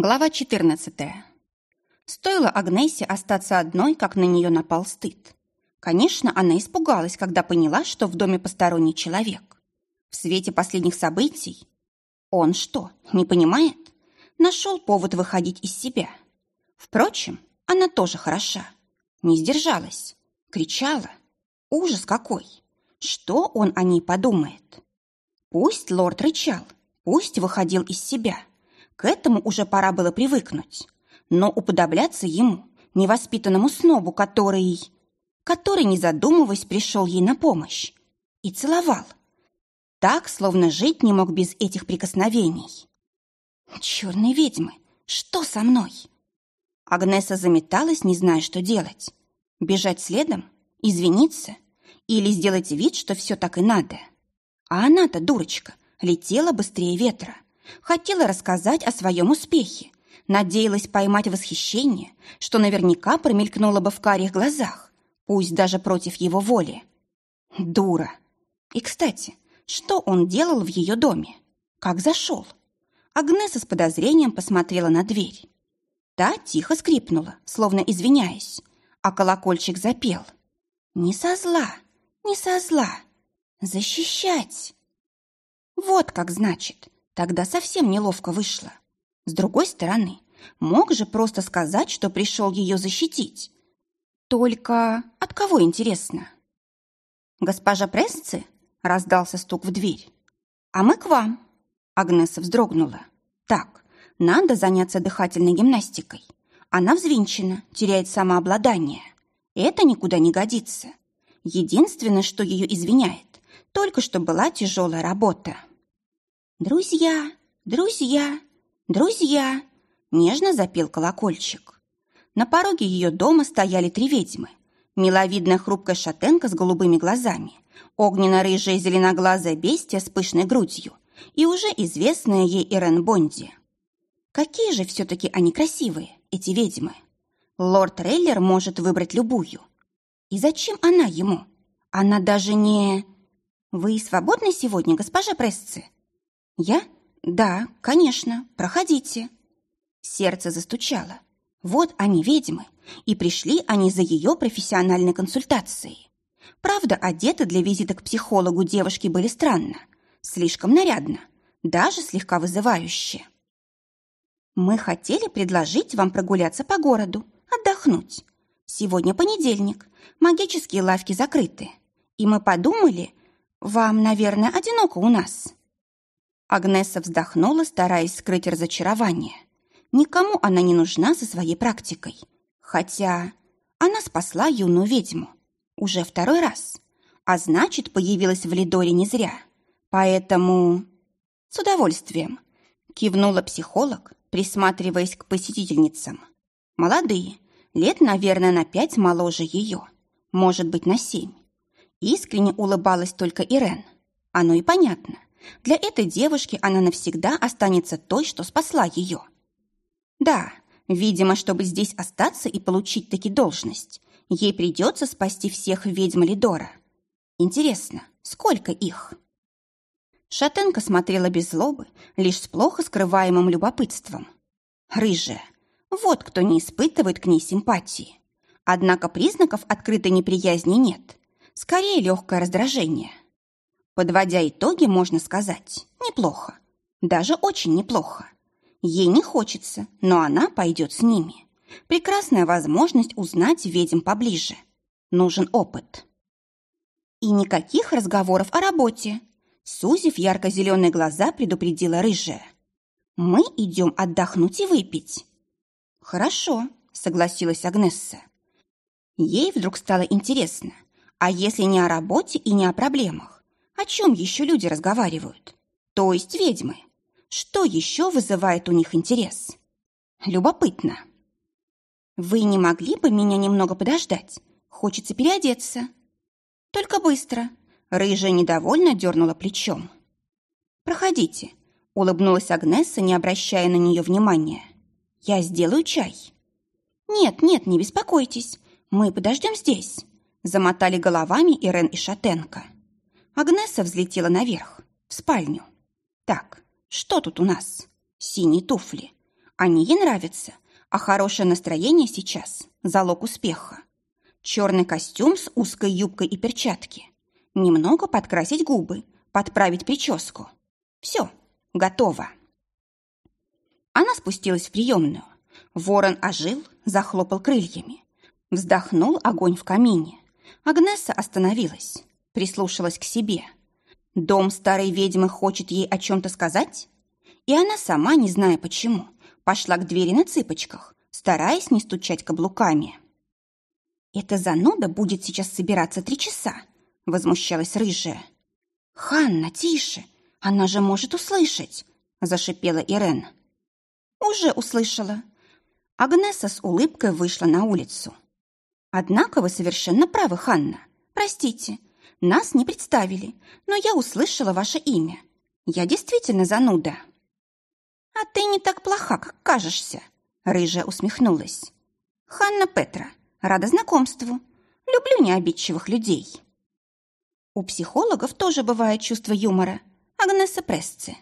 Глава 14. Стоило Агнесе остаться одной, как на нее напал стыд. Конечно, она испугалась, когда поняла, что в доме посторонний человек. В свете последних событий он что, не понимает? Нашел повод выходить из себя. Впрочем, она тоже хороша. Не сдержалась. Кричала. Ужас какой! Что он о ней подумает? Пусть лорд рычал, пусть выходил из себя – к этому уже пора было привыкнуть. Но уподобляться ему, невоспитанному снобу, который... который, не задумываясь, пришел ей на помощь. И целовал. Так, словно жить не мог без этих прикосновений. Черные ведьмы, что со мной? Агнеса заметалась, не зная, что делать. Бежать следом? Извиниться? Или сделать вид, что все так и надо? А она-то, дурочка, летела быстрее ветра. Хотела рассказать о своем успехе. Надеялась поймать восхищение, что наверняка промелькнуло бы в карих глазах, пусть даже против его воли. Дура. И, кстати, что он делал в ее доме? Как зашел? Агнеса с подозрением посмотрела на дверь. Та тихо скрипнула, словно извиняясь, а колокольчик запел. «Не со зла, не со зла, защищать!» Вот как значит, Тогда совсем неловко вышло. С другой стороны, мог же просто сказать, что пришел ее защитить. Только от кого, интересно? «Госпожа Прессы?» — раздался стук в дверь. «А мы к вам». Агнеса вздрогнула. «Так, надо заняться дыхательной гимнастикой. Она взвинчена, теряет самообладание. Это никуда не годится. Единственное, что ее извиняет, только что была тяжелая работа». «Друзья, друзья, друзья!» Нежно запел колокольчик. На пороге ее дома стояли три ведьмы. Миловидная хрупкая шатенка с голубыми глазами, огненно-рыжая зеленоглазая бестия с пышной грудью и уже известная ей Ирен Бонди. Какие же все-таки они красивые, эти ведьмы! Лорд Рейлер может выбрать любую. И зачем она ему? Она даже не... «Вы свободны сегодня, госпожа Прессы?» «Я? Да, конечно, проходите». Сердце застучало. Вот они, ведьмы, и пришли они за ее профессиональной консультацией. Правда, одеты для визита к психологу девушки были странно, слишком нарядно, даже слегка вызывающе. «Мы хотели предложить вам прогуляться по городу, отдохнуть. Сегодня понедельник, магические лавки закрыты, и мы подумали, вам, наверное, одиноко у нас». Агнеса вздохнула, стараясь скрыть разочарование. Никому она не нужна со своей практикой. Хотя она спасла юную ведьму. Уже второй раз. А значит, появилась в Лидоре не зря. Поэтому... С удовольствием. Кивнула психолог, присматриваясь к посетительницам. Молодые, лет, наверное, на пять моложе ее. Может быть, на семь. Искренне улыбалась только Ирен. Оно и понятно. Для этой девушки она навсегда останется той, что спасла ее. Да, видимо, чтобы здесь остаться и получить таки должность, ей придется спасти всех ведьм Лидора. Интересно, сколько их? Шатенка смотрела без злобы, лишь с плохо скрываемым любопытством. Рыжая. Вот кто не испытывает к ней симпатии. Однако признаков открытой неприязни нет. Скорее легкое раздражение – Подводя итоги, можно сказать, неплохо. Даже очень неплохо. Ей не хочется, но она пойдет с ними. Прекрасная возможность узнать ведьм поближе. Нужен опыт. И никаких разговоров о работе. Сузив ярко-зеленые глаза, предупредила рыжая. Мы идем отдохнуть и выпить. Хорошо, согласилась Агнесса. Ей вдруг стало интересно, а если не о работе и не о проблемах? О чем еще люди разговаривают? То есть ведьмы. Что еще вызывает у них интерес? Любопытно. Вы не могли бы меня немного подождать? Хочется переодеться. Только быстро. Рыжая недовольно дернула плечом. Проходите. Улыбнулась Агнесса, не обращая на нее внимания. Я сделаю чай. Нет, нет, не беспокойтесь. Мы подождем здесь. Замотали головами Ирен и Шатенко. Агнеса взлетела наверх, в спальню. Так, что тут у нас? Синие туфли. Они ей нравятся, а хорошее настроение сейчас – залог успеха. Черный костюм с узкой юбкой и перчатки. Немного подкрасить губы, подправить прическу. Все, готово. Она спустилась в приемную. Ворон ожил, захлопал крыльями. Вздохнул огонь в камине. Агнеса остановилась, прислушалась к себе. Дом старой ведьмы хочет ей о чем-то сказать? И она сама, не зная почему, пошла к двери на цыпочках, стараясь не стучать каблуками. «Эта зануда будет сейчас собираться три часа», — возмущалась рыжая. «Ханна, тише! Она же может услышать!» — зашипела Ирен. «Уже услышала». Агнеса с улыбкой вышла на улицу. «Однако вы совершенно правы, Ханна. Простите, нас не представили, но я услышала ваше имя. Я действительно зануда». «А ты не так плоха, как кажешься», — рыжая усмехнулась. «Ханна Петра, рада знакомству. Люблю необидчивых людей». У психологов тоже бывает чувство юмора. Агнесса Пресце.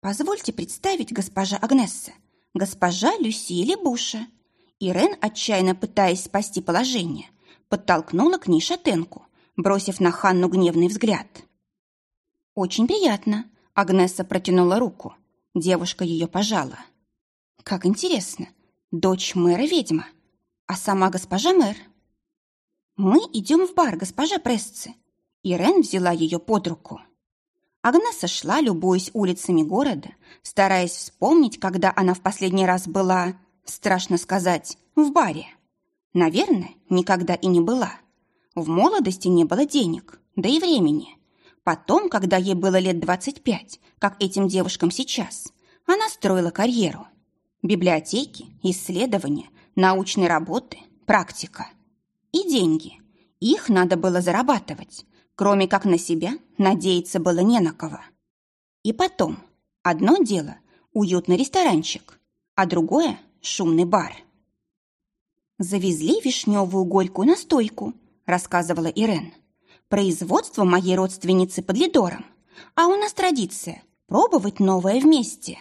Позвольте представить госпожа Агнесса, госпожа Люсили Буша. Ирен, отчаянно пытаясь спасти положение, подтолкнула к ней шатенку, бросив на Ханну гневный взгляд. «Очень приятно», — Агнесса протянула руку. Девушка ее пожала. Как интересно, дочь мэра-ведьма, а сама госпожа мэр. Мы идем в бар, госпожа Прессы. Ирен взяла ее под руку. Агнеса шла, любуясь улицами города, стараясь вспомнить, когда она в последний раз была, страшно сказать, в баре. Наверное, никогда и не была. В молодости не было денег, да и времени. Потом, когда ей было лет 25, как этим девушкам сейчас, она строила карьеру. Библиотеки, исследования, научные работы, практика. И деньги. Их надо было зарабатывать. Кроме как на себя, надеяться было не на кого. И потом, одно дело – уютный ресторанчик, а другое – шумный бар. «Завезли вишневую горькую настойку», – рассказывала Ирен. Производство моей родственницы под Лидором. А у нас традиция – пробовать новое вместе.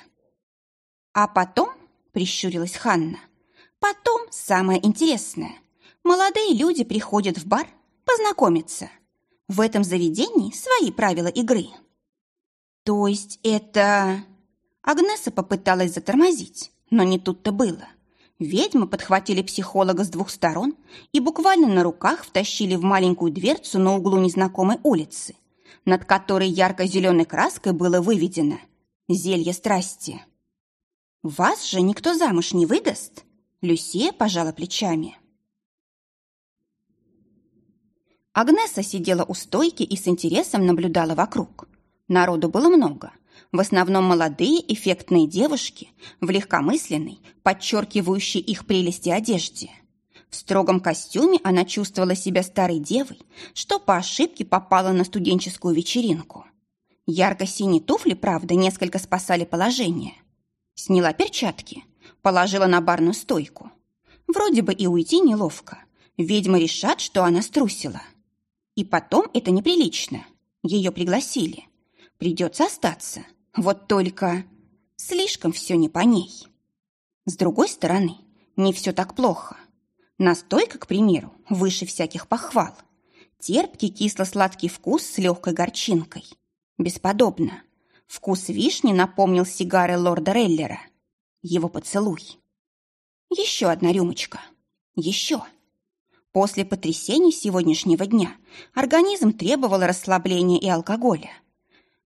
А потом, прищурилась Ханна, потом самое интересное. Молодые люди приходят в бар познакомиться. В этом заведении свои правила игры. То есть это... Агнеса попыталась затормозить, но не тут-то было. Ведьмы подхватили психолога с двух сторон и буквально на руках втащили в маленькую дверцу на углу незнакомой улицы, над которой ярко-зеленой краской было выведено «Зелье страсти». «Вас же никто замуж не выдаст?» Люсия пожала плечами. Агнеса сидела у стойки и с интересом наблюдала вокруг. Народу было много – в основном молодые эффектные девушки в легкомысленной, подчеркивающей их прелести одежде. В строгом костюме она чувствовала себя старой девой, что по ошибке попала на студенческую вечеринку. Ярко-синие туфли, правда, несколько спасали положение. Сняла перчатки, положила на барную стойку. Вроде бы и уйти неловко. Ведьмы решат, что она струсила. И потом это неприлично. Ее пригласили. Придется остаться. Вот только слишком все не по ней. С другой стороны, не все так плохо. Настойка, к примеру, выше всяких похвал. Терпкий кисло-сладкий вкус с легкой горчинкой. Бесподобно. Вкус вишни напомнил сигары лорда Реллера. Его поцелуй. Еще одна рюмочка. Еще. После потрясений сегодняшнего дня организм требовал расслабления и алкоголя.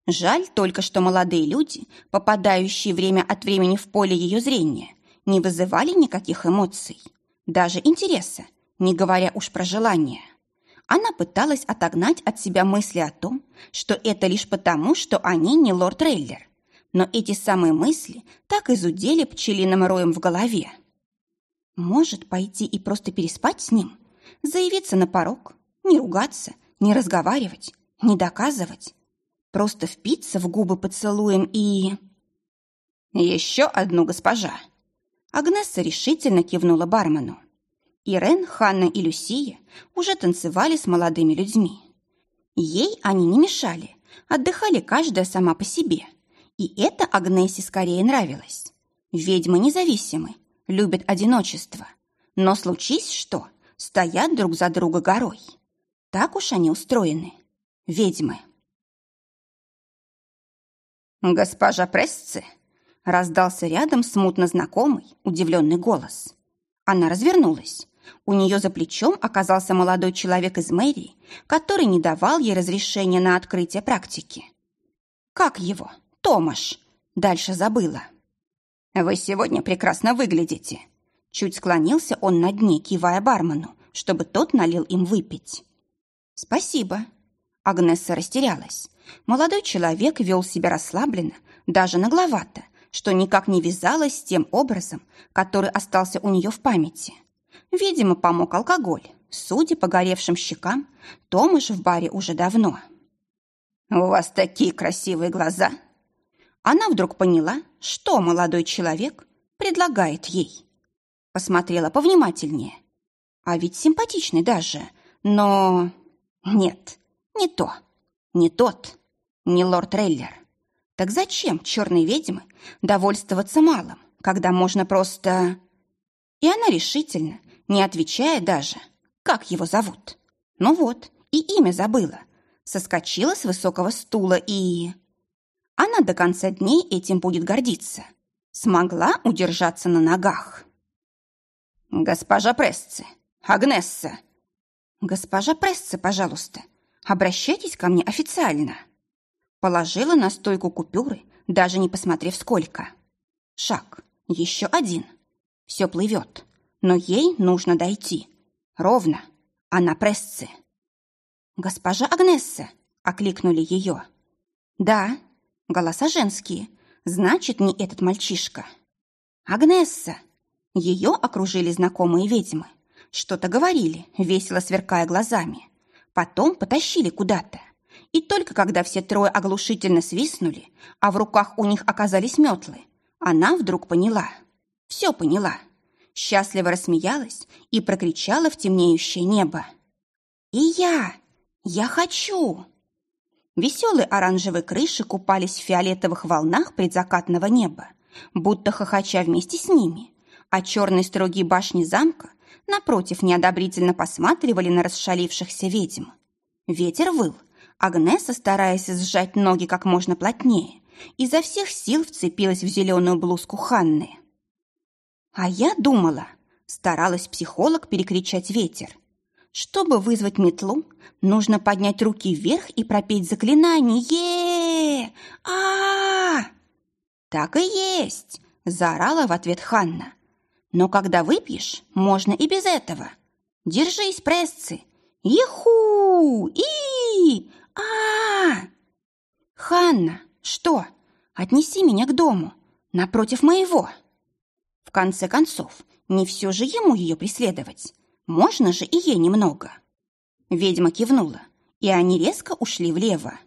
Жаль только, что молодые люди, попадающие время от времени в поле ее зрения, не вызывали никаких эмоций, даже интереса, не говоря уж про желание. Она пыталась отогнать от себя мысли о том, что это лишь потому, что они не лорд Рейлер. Но эти самые мысли так изудели пчелиным роем в голове. Может, пойти и просто переспать с ним? Заявиться на порог? Не ругаться, не разговаривать, не доказывать? Просто впиться в губы поцелуем и... «Еще одну госпожа!» Агнесса решительно кивнула бармену. Ирен, Ханна и Люсия уже танцевали с молодыми людьми. Ей они не мешали, отдыхали каждая сама по себе. И это Агнессе скорее нравилось. Ведьмы независимы, любят одиночество. Но случись что, стоят друг за друга горой. Так уж они устроены, ведьмы. «Госпожа Прессы!» — раздался рядом смутно знакомый, удивленный голос. Она развернулась. У нее за плечом оказался молодой человек из мэрии, который не давал ей разрешения на открытие практики. «Как его? Томаш!» Дальше забыла. «Вы сегодня прекрасно выглядите!» Чуть склонился он над ней, кивая бармену, чтобы тот налил им выпить. «Спасибо». Агнесса растерялась. Молодой человек вел себя расслабленно, даже нагловато, что никак не вязалось с тем образом, который остался у нее в памяти. Видимо, помог алкоголь. Судя по горевшим щекам, Томаш в баре уже давно. «У вас такие красивые глаза!» Она вдруг поняла, что молодой человек предлагает ей. Посмотрела повнимательнее. А ведь симпатичный даже, но... Нет, не то, не тот, не лорд Рейлер. Так зачем черной ведьмы довольствоваться малым, когда можно просто... И она решительно, не отвечая даже, как его зовут. Ну вот, и имя забыла. Соскочила с высокого стула и... Она до конца дней этим будет гордиться. Смогла удержаться на ногах. «Госпожа Пресце! Агнесса!» «Госпожа Пресце, пожалуйста, обращайтесь ко мне официально!» Положила на стойку купюры, даже не посмотрев сколько. Шаг, еще один. Все плывет, но ей нужно дойти. Ровно. Она Пресце. «Госпожа Агнесса!» — окликнули ее. «Да, голоса женские. Значит, не этот мальчишка. Агнесса!» Ее окружили знакомые ведьмы. Что-то говорили, весело сверкая глазами. Потом потащили куда-то. И только когда все трое оглушительно свистнули, а в руках у них оказались метлы, она вдруг поняла. Все поняла. Счастливо рассмеялась и прокричала в темнеющее небо. «И я! Я хочу!» Веселые оранжевые крыши купались в фиолетовых волнах предзакатного неба, будто хохоча вместе с ними – а черные строгие башни замка напротив неодобрительно посматривали на расшалившихся ведьм. Ветер выл. Агнеса, стараясь сжать ноги как можно плотнее, изо всех сил вцепилась в зеленую блузку Ханны. А я думала, старалась психолог перекричать ветер. Чтобы вызвать метлу, нужно поднять руки вверх и пропеть заклинание. а а! Так и есть, заорала в ответ Ханна. Но когда выпьешь, можно и без этого. Держись, прессы. Иху! И! -а! Ханна, что? Отнеси меня к дому, напротив моего. В конце концов, не все же ему ее преследовать. Можно же и ей немного. Ведьма кивнула, и они резко ушли влево.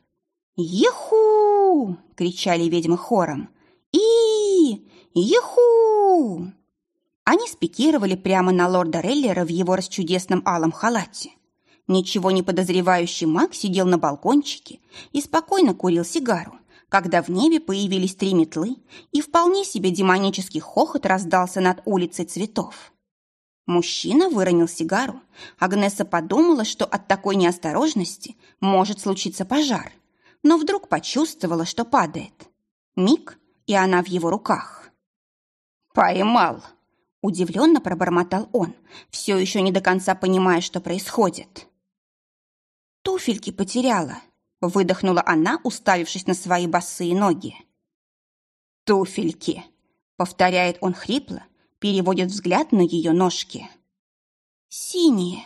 «Еху!» — кричали ведьмы хором. «И! Еху!» Они спикировали прямо на лорда Реллера в его расчудесном алом халате. Ничего не подозревающий маг сидел на балкончике и спокойно курил сигару, когда в небе появились три метлы, и вполне себе демонический хохот раздался над улицей цветов. Мужчина выронил сигару. Агнеса подумала, что от такой неосторожности может случиться пожар, но вдруг почувствовала, что падает. Миг, и она в его руках. «Поймал!» Удивленно пробормотал он, все еще не до конца понимая, что происходит. «Туфельки потеряла», — выдохнула она, уставившись на свои босые ноги. «Туфельки», — повторяет он хрипло, переводит взгляд на ее ножки. «Синие».